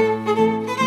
Música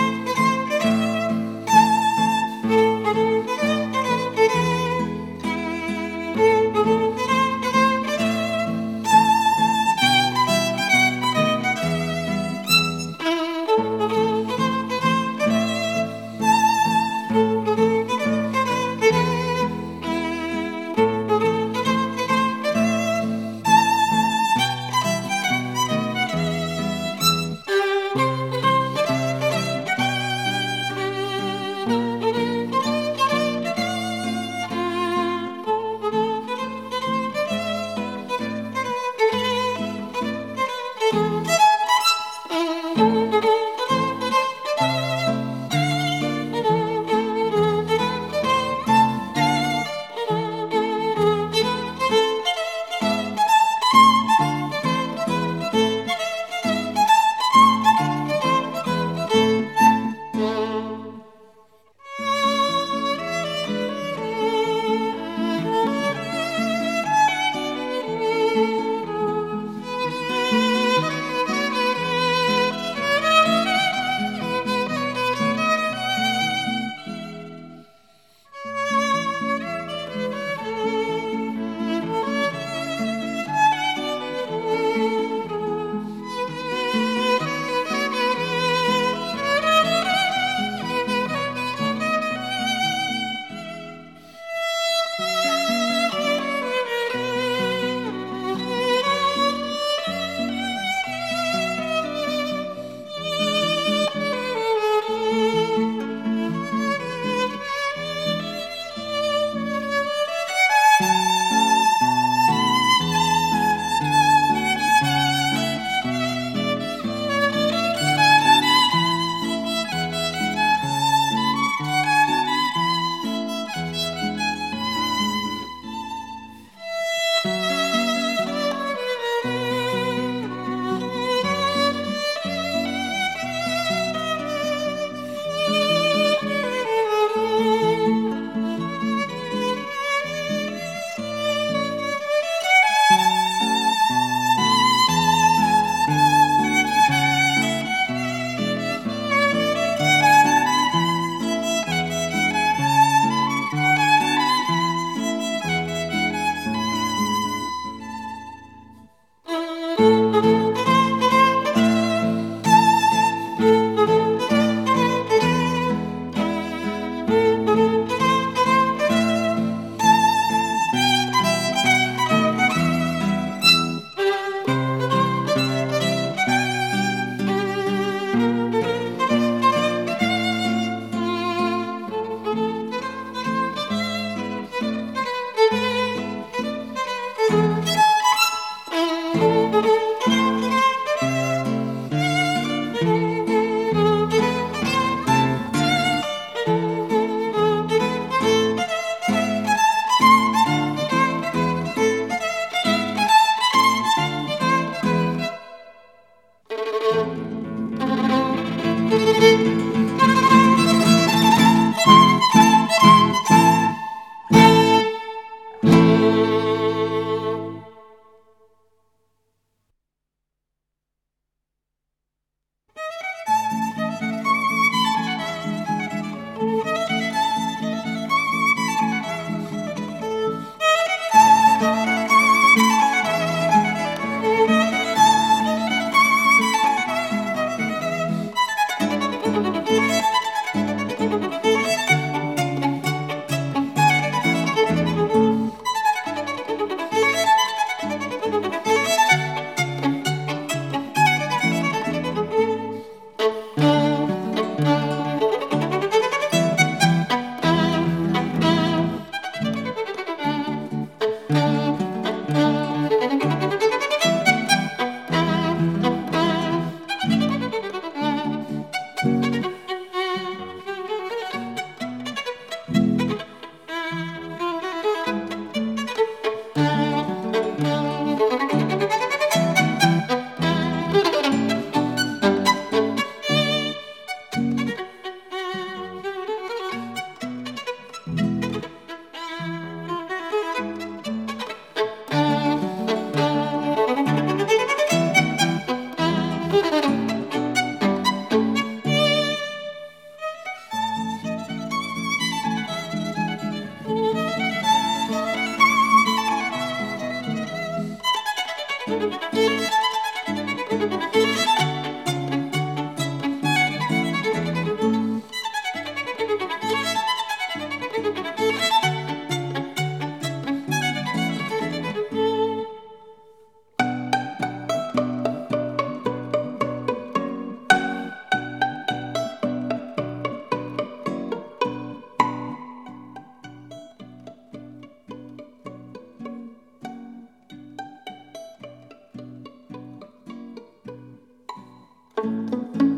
Música